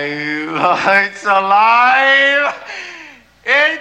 alive. It's alive. It's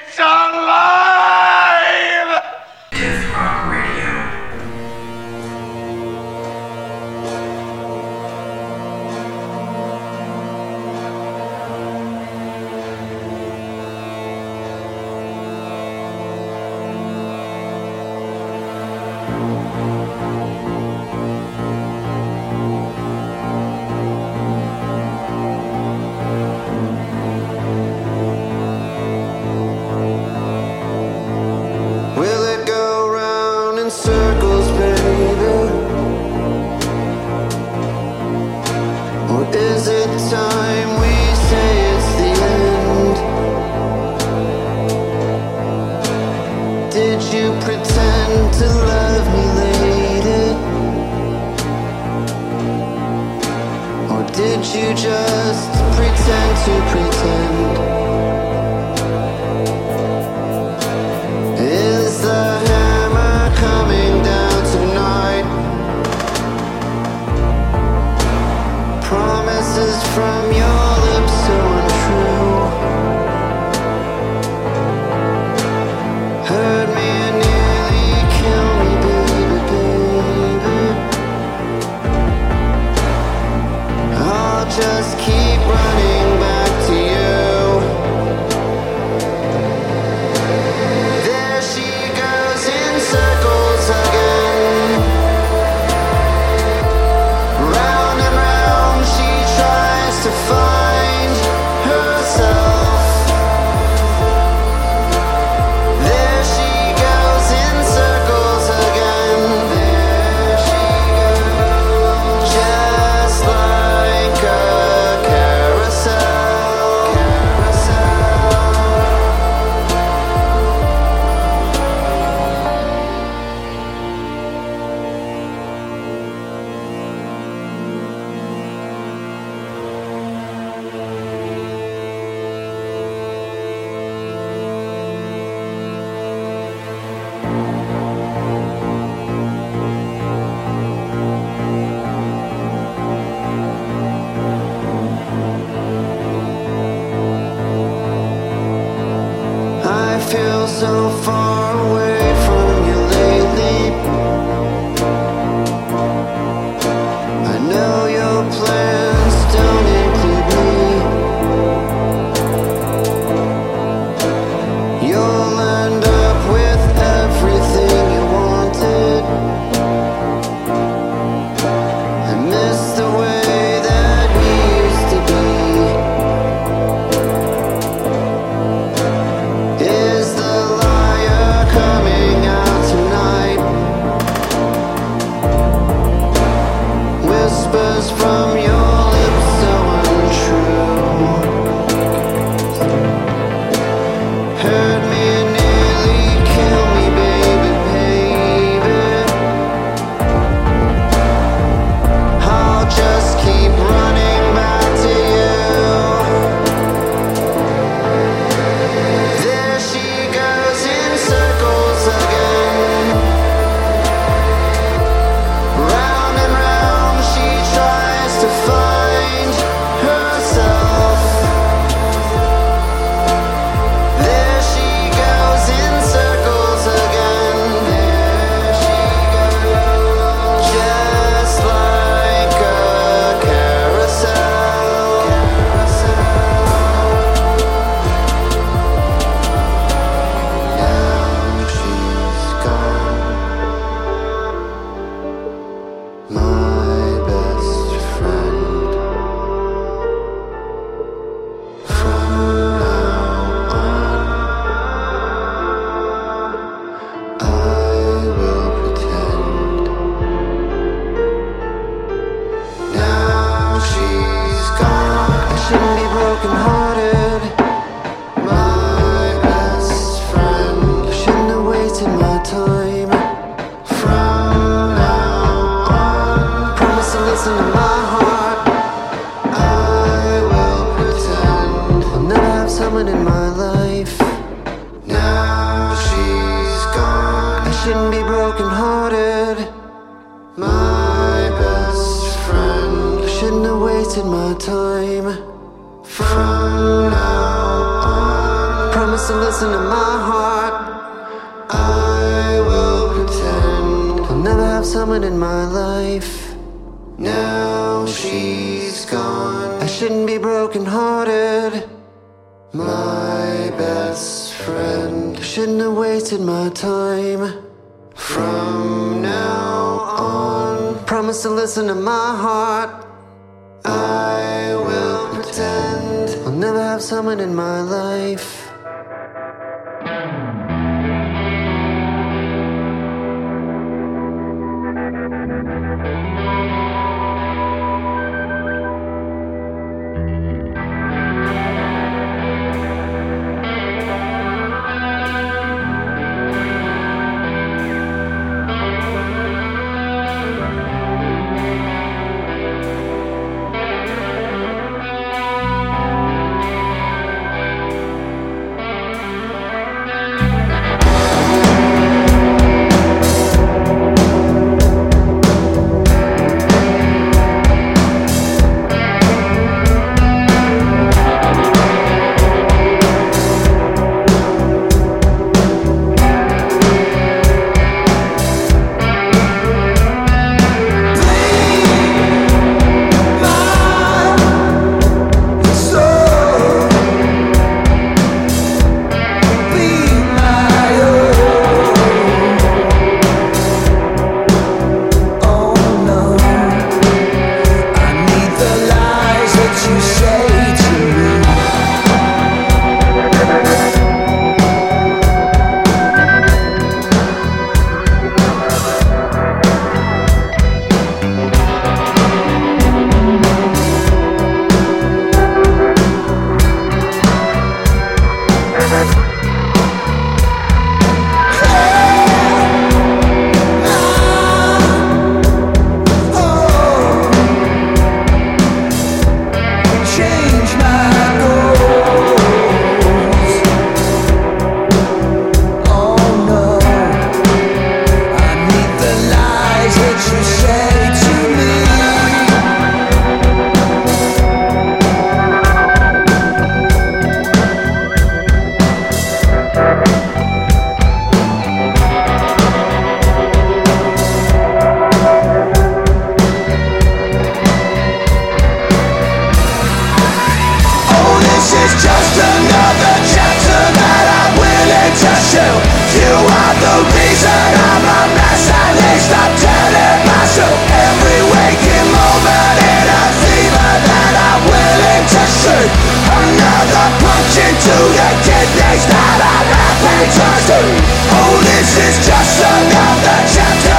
just another chapter that I'm willing to shoot. You are the reason I'm a mess, at least I'm telling myself. Every waking moment in a fever that I'm willing to shoot. Another punch into the kidneys that I'm happy to shoot. Oh, this is just another chapter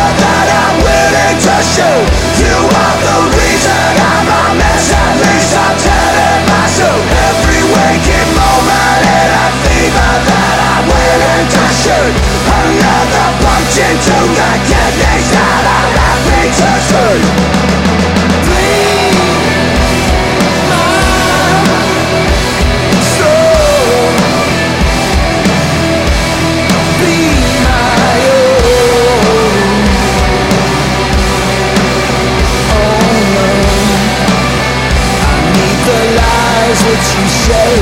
Another punch into the kidneys that I'm me too soon Bleed which you say.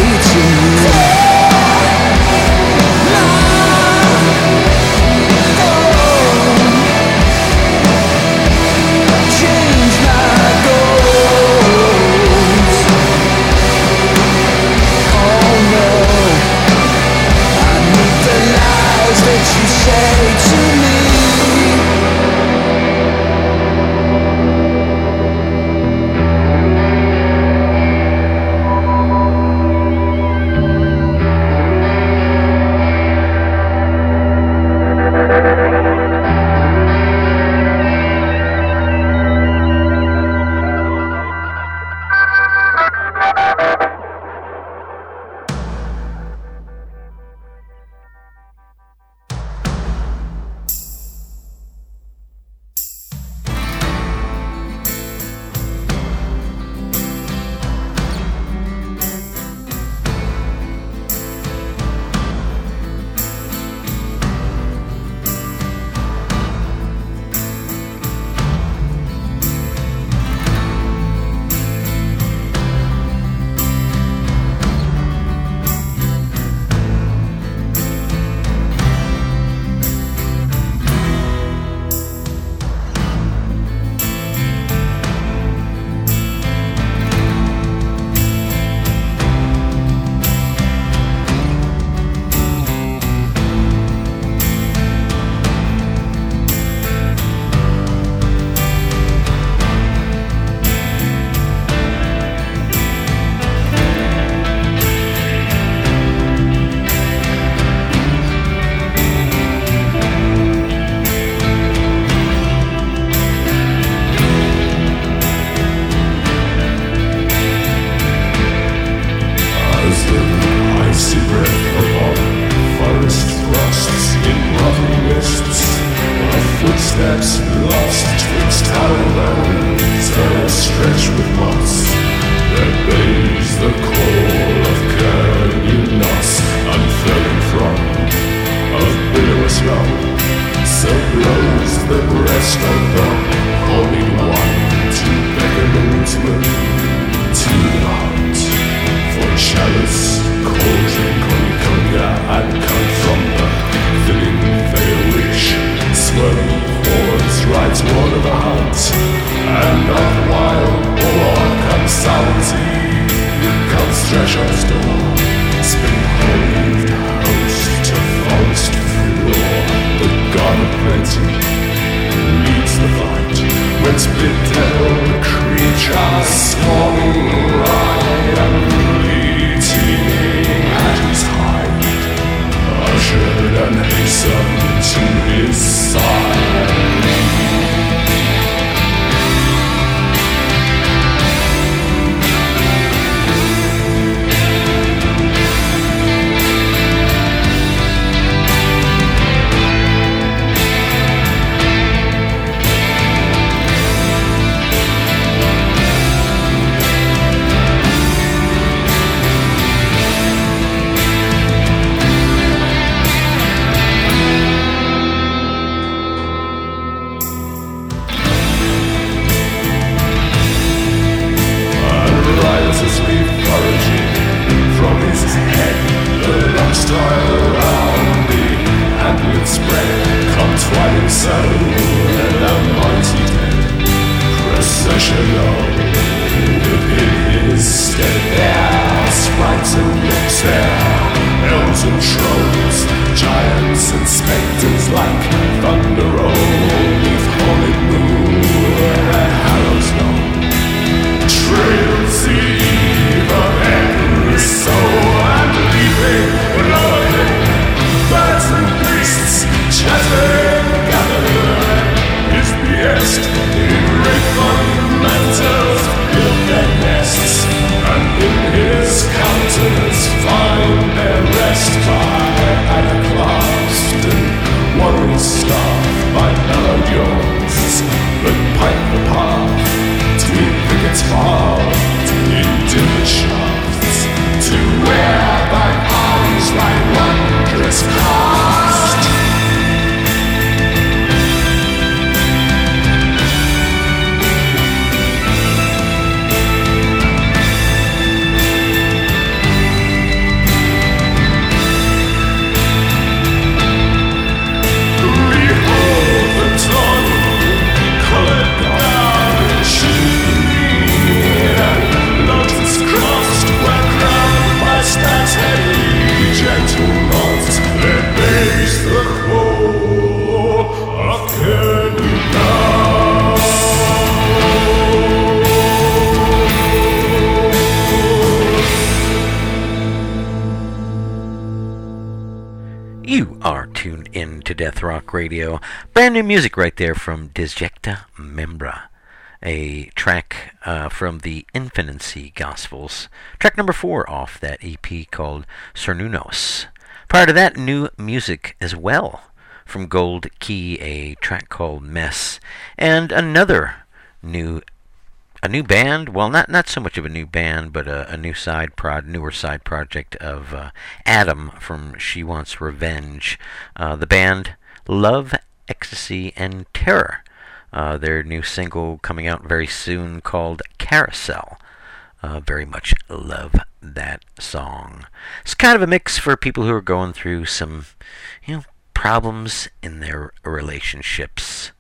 Soul. Be my own. Radio. Music right there from Disjecta Membra, a track uh, from the Infinity Gospels. Track number four off that EP called Cernunnos. Prior to that, new music as well from Gold Key, a track called Mess, and another new a new band. Well, not not so much of a new band, but a, a new side prod, newer side project of uh, Adam from She Wants Revenge. Uh, the band Love, Ecstasy, and Terror. Uh, their new single coming out very soon called Carousel. Uh, very much love that song. It's kind of a mix for people who are going through some, you know, problems in their relationships.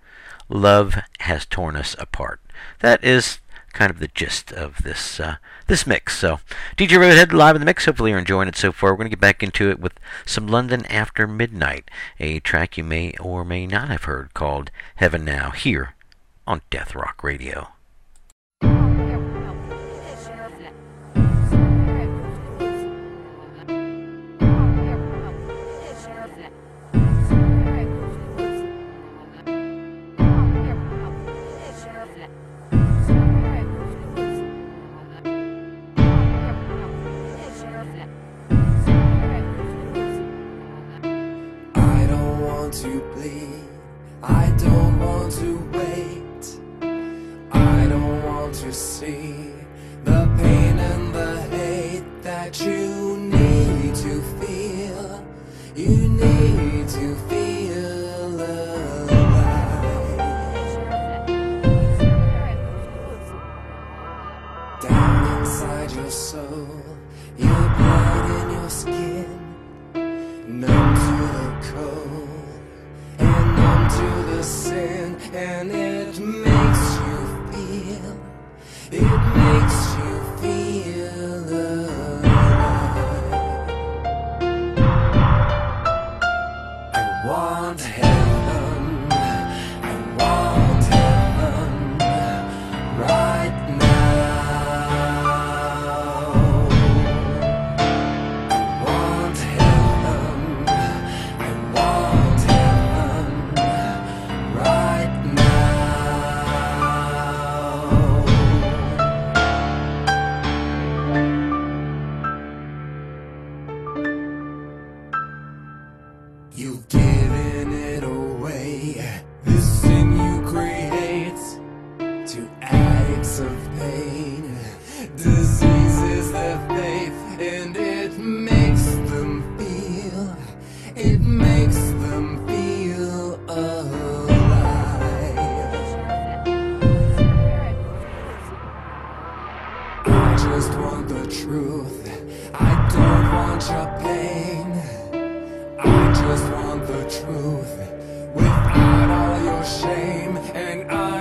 Love has torn us apart. That is kind of the gist of this uh, this mix. So DJ Rivithead live in the mix. Hopefully you're enjoying it so far. We're going to get back into it with some London After Midnight, a track you may or may not have heard called Heaven Now here on Death Rock Radio. truth. I don't want your pain. I just want the truth. Without all your shame And I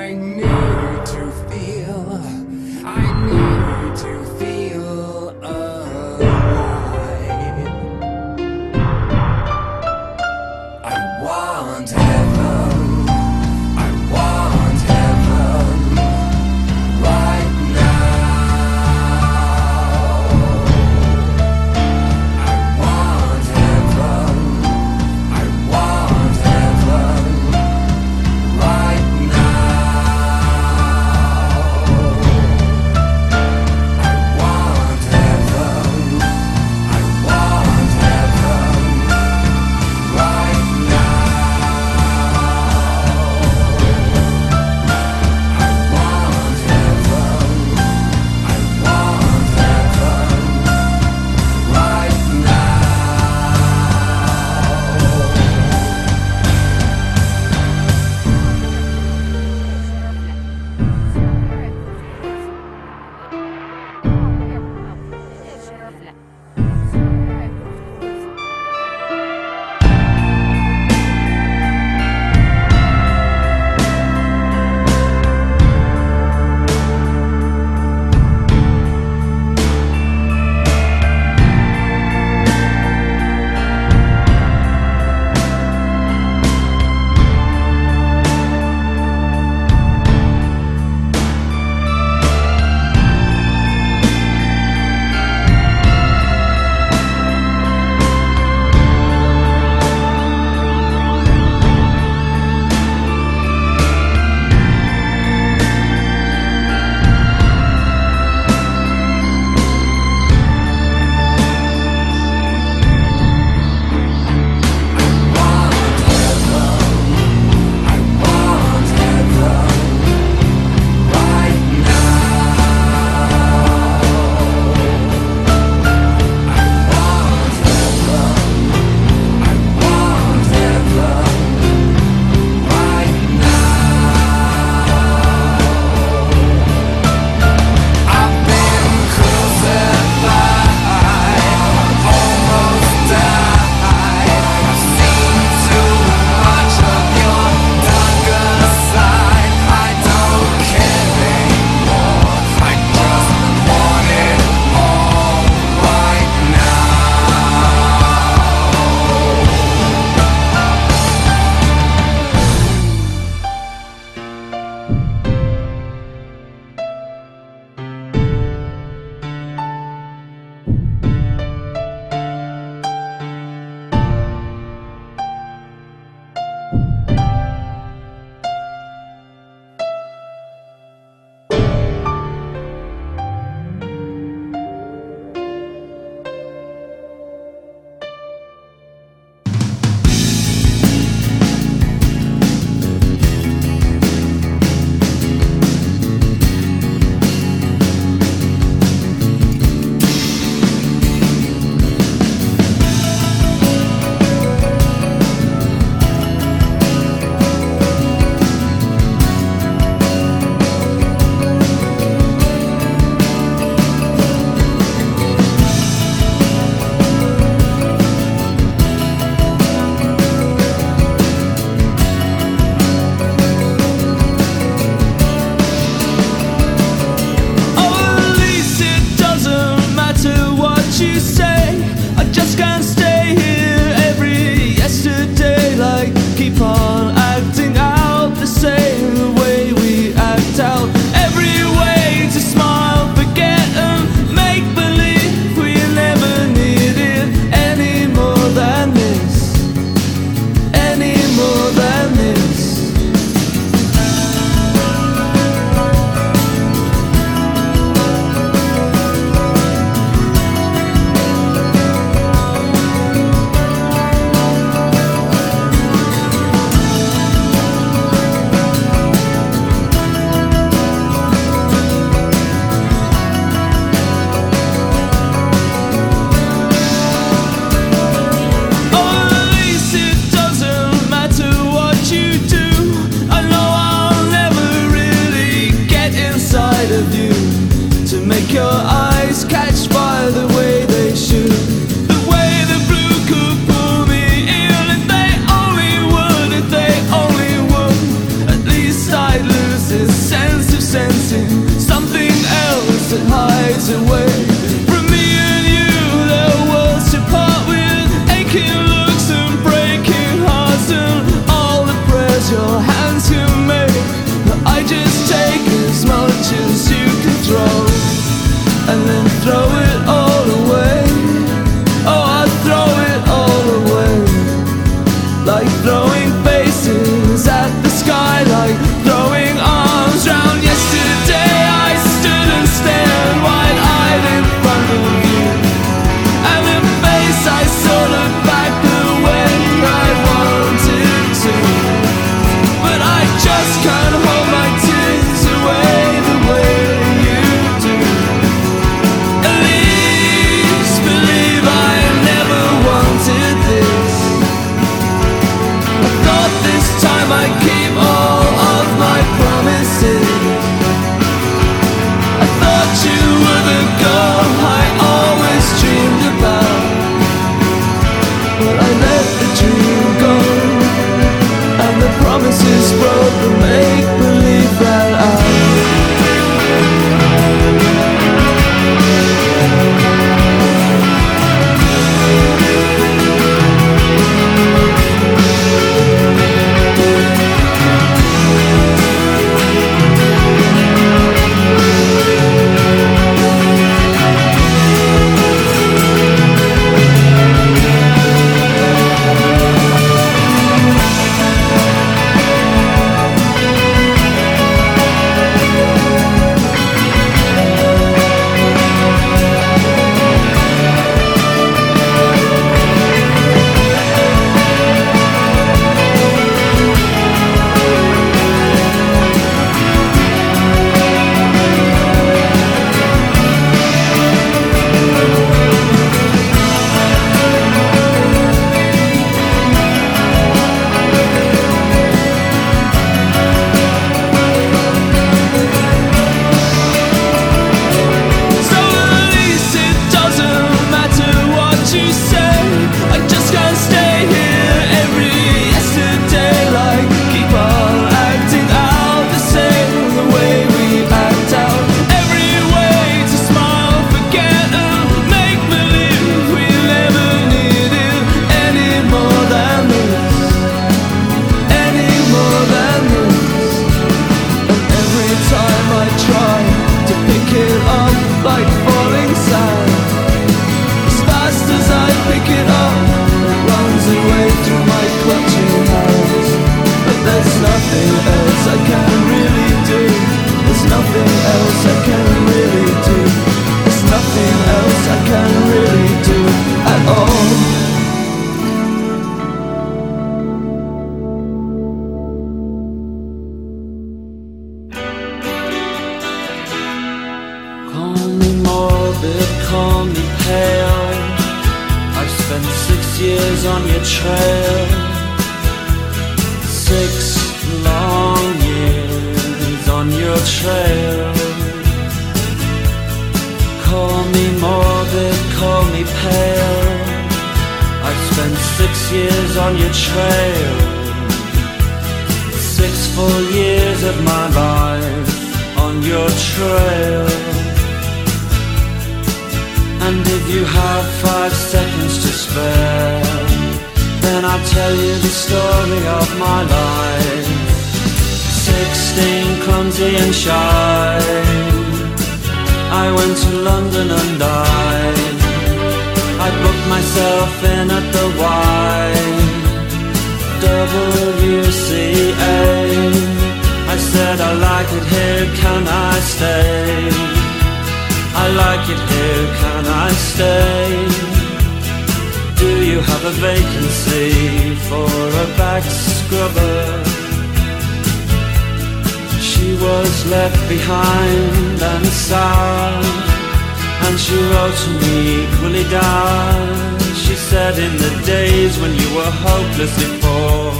days when you were hopelessly poor,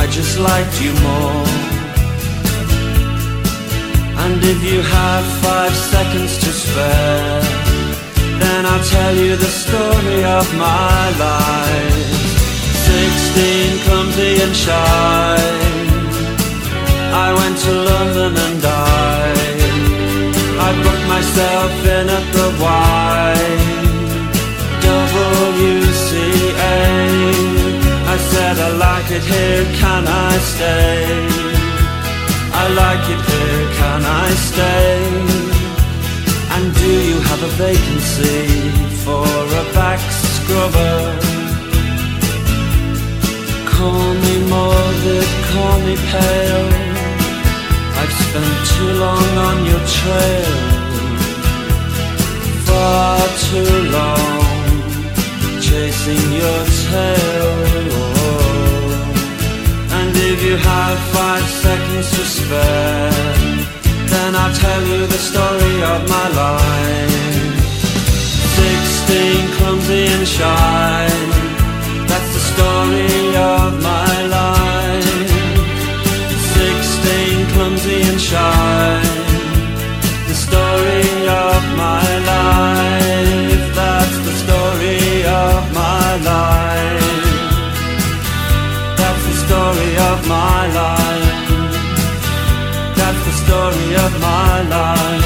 I just liked you more. And if you have five seconds to spare, then I'll tell you the story of my life. Sixteen, clumsy and shy, I went to London and died. I booked myself in at the Y. Double here, can I stay? I like it here, can I stay? And do you have a vacancy for a back scrubber? Call me morbid, call me pale. I've spent too long on your trail, far too long chasing your tail. If you have five seconds to spare, then I'll tell you the story of my life. Sixteen clumsy and shy, that's the story of my life. Sixteen clumsy and shy, the story of my life. That's the story of story of my life.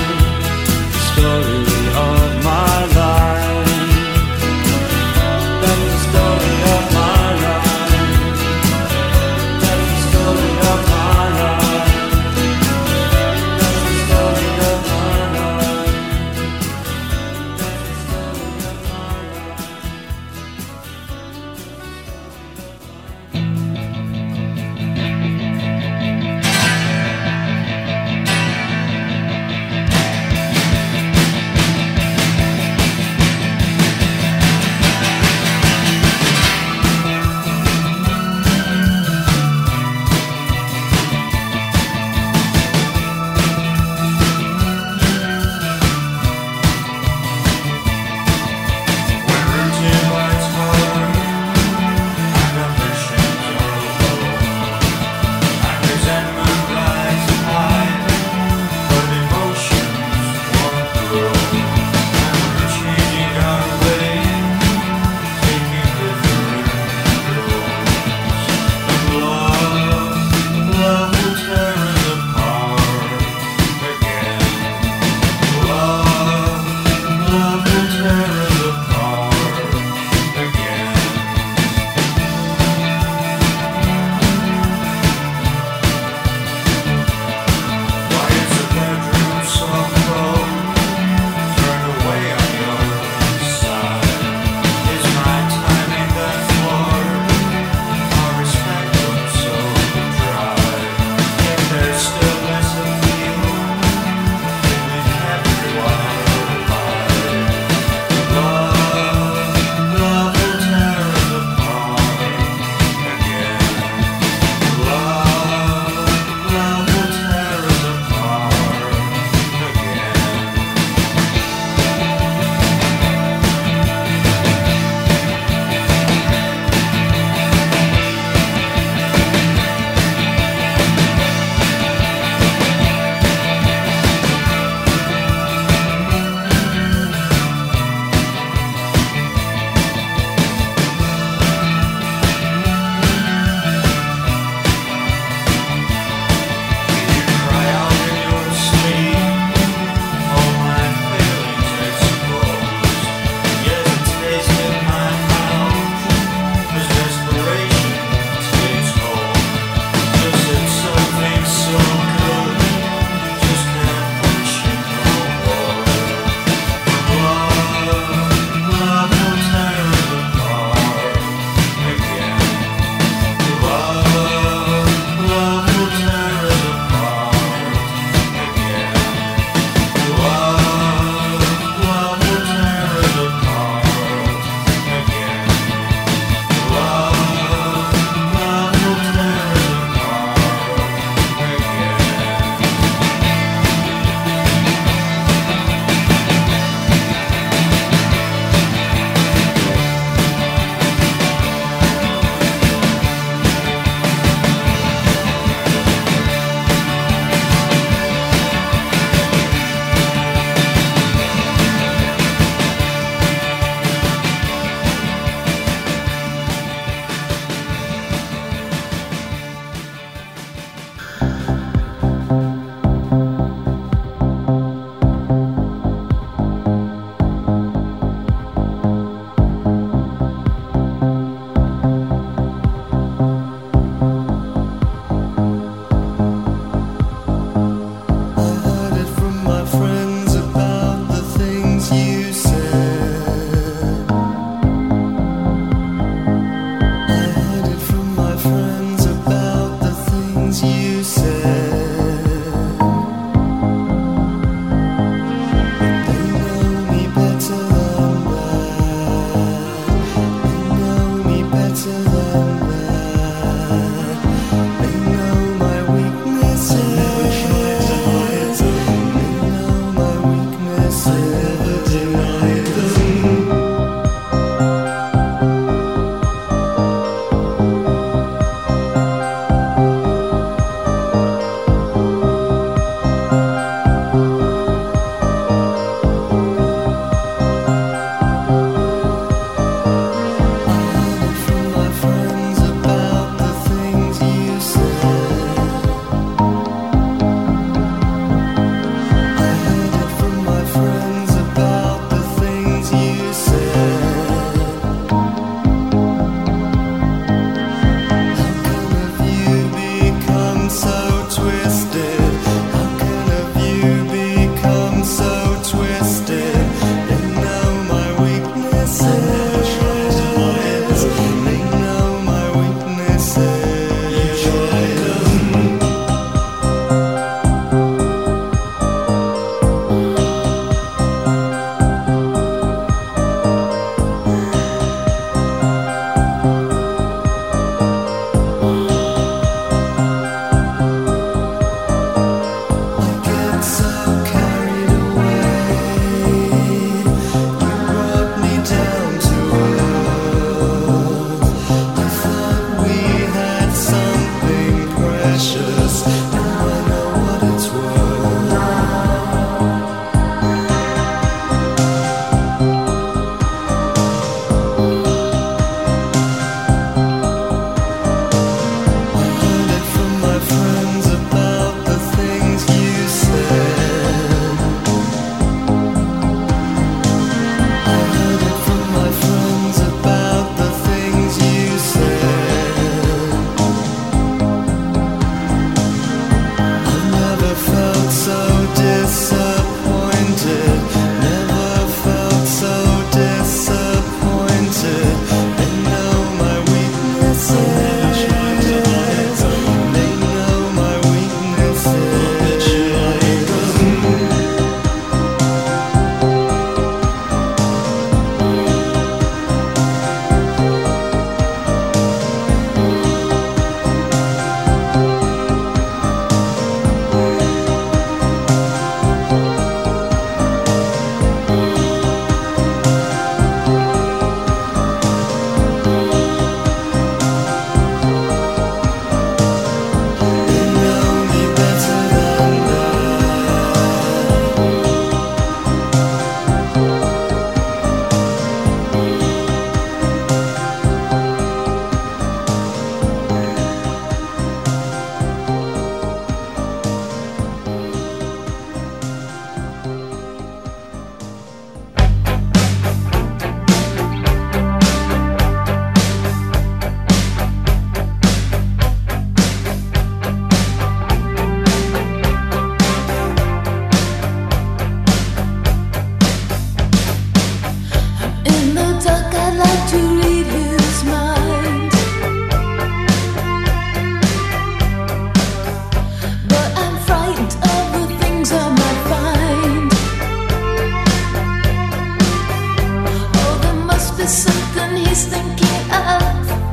he's thinking of.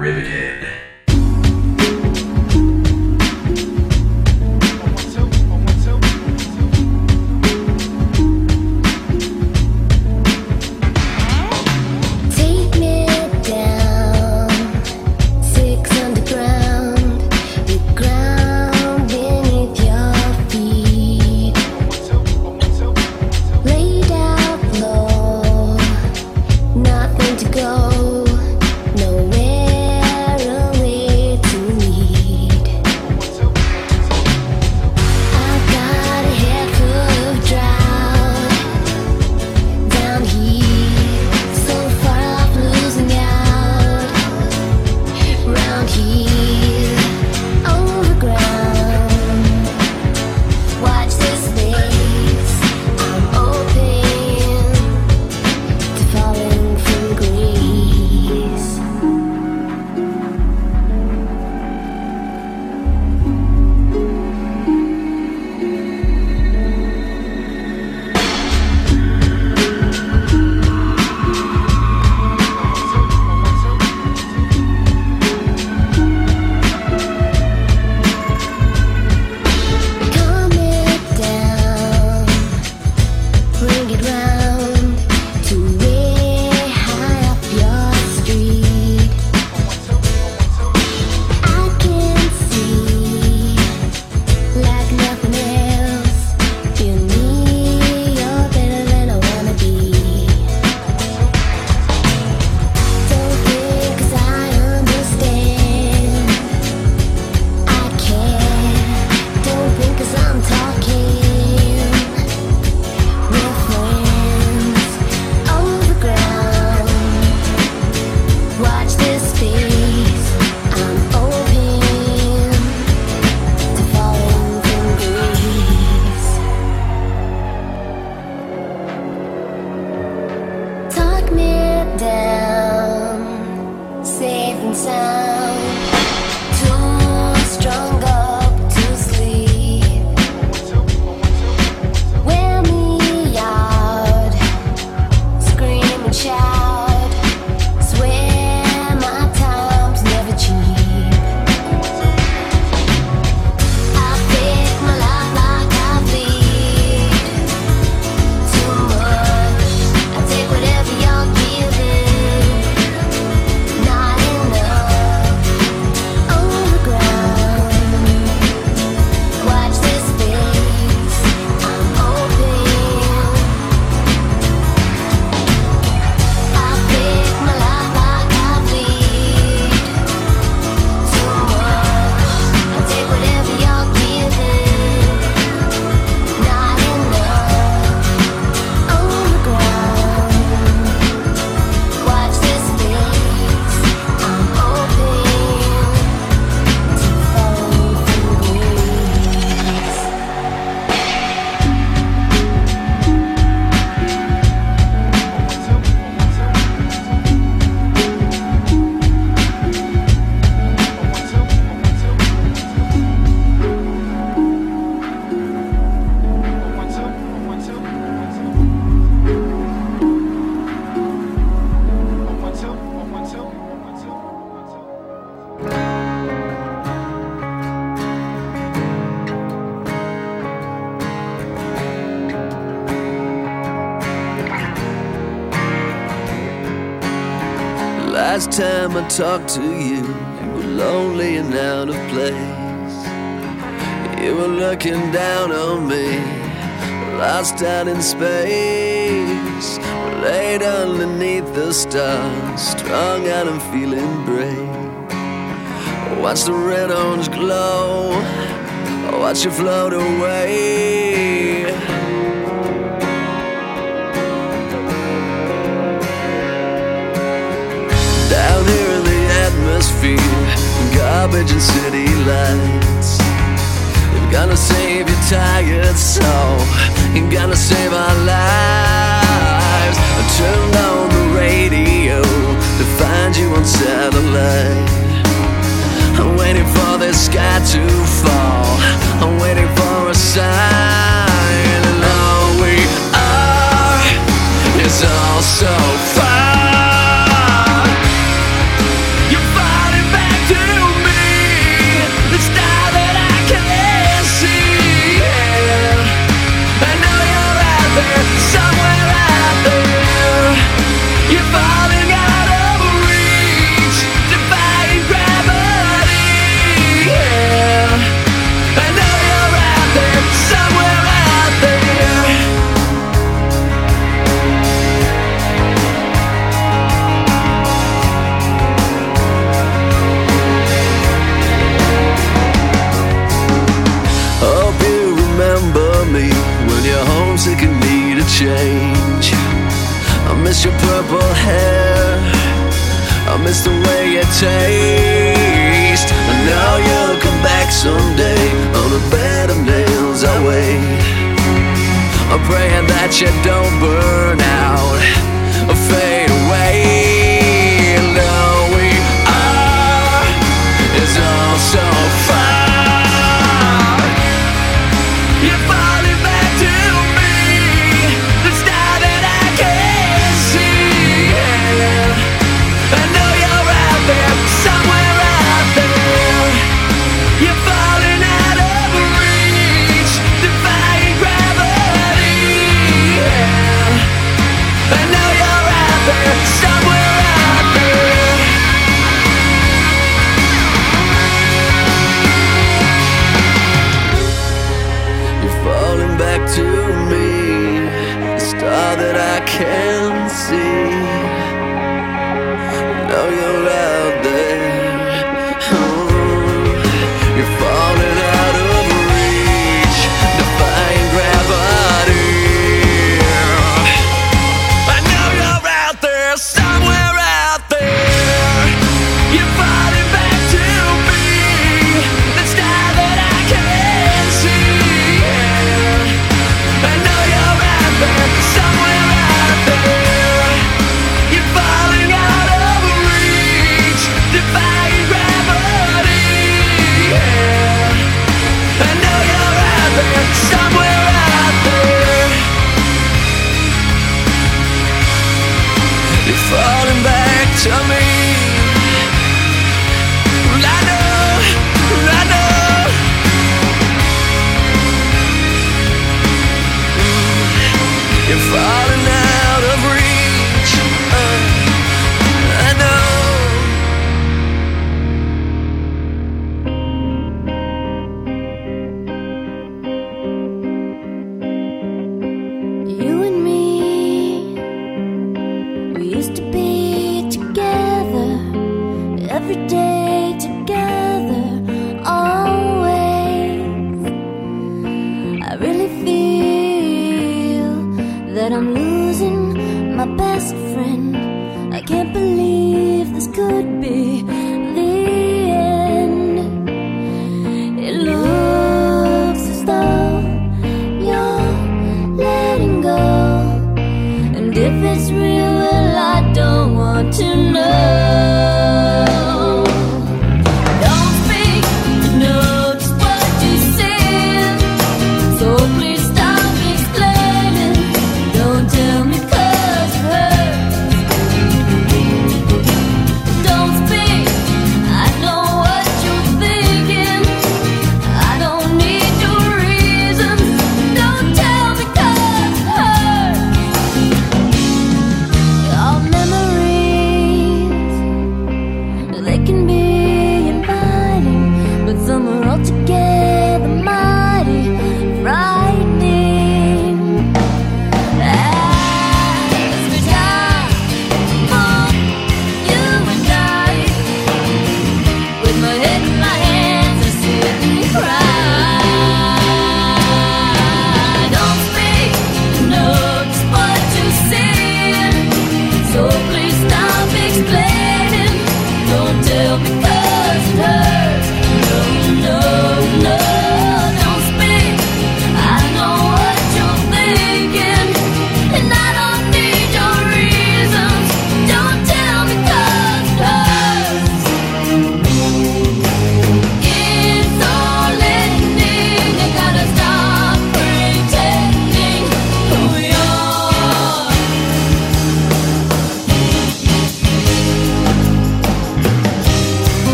riveted. Last time I talked to you, you were lonely and out of place. You were looking down on me, lost out in space. Laid underneath the stars, strung out and feeling brave. Watch the red orange glow, watch you float away. atmosphere, garbage and city lights. You're gonna save your tired soul, you're gonna save our lives. I turned on the radio to find you on satellite. I'm waiting for the sky to fall, I'm waiting for a sign, and all we are is all so far. change. I miss your purple hair. I miss the way you taste. And now you'll come back someday on a bed of nails. I wait. I'm praying that you don't burn out. Afraid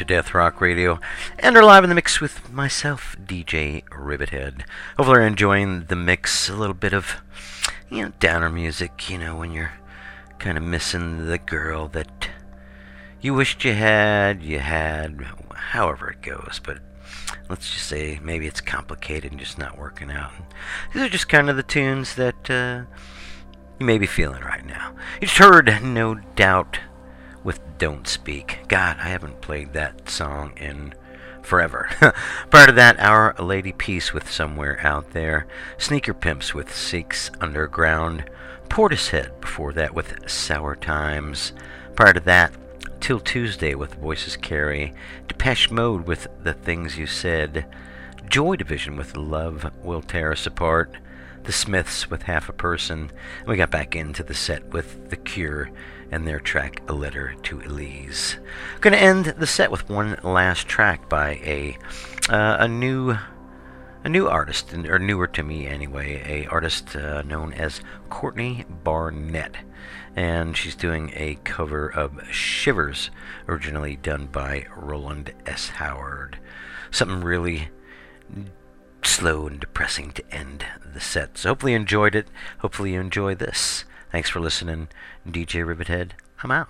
to Death Rock Radio and are live in the mix with myself, DJ Rivithead. Hopefully, you're enjoying the mix. A little bit of, you know, downer music, you know, when you're kind of missing the girl that you wished you had, you had, however it goes. But let's just say maybe it's complicated and just not working out. These are just kind of the tunes that uh, you may be feeling right now. You just heard, no doubt, with Don't Speak. God, I haven't played that song in forever. Prior to that, Our Lady Peace with Somewhere Out There, Sneaker Pimps with Six Underground, Portishead before that with Sour Times. Prior to that, 'Til Tuesday with Voices Carry, Depeche Mode with The Things You Said, Joy Division with Love Will Tear Us Apart, The Smiths with Half a Person, and we got back into the set with The Cure and their track A Letter to Elise. I'm Going to end the set with one last track by a uh, a new a new artist, or newer to me anyway, a artist uh, known as Courtney Barnett, and she's doing a cover of Shivers, originally done by Rowland S. Howard. Something really slow and depressing to end the set. So hopefully you enjoyed it. Hopefully you enjoy this. Thanks for listening, DJ Rivithead. I'm out.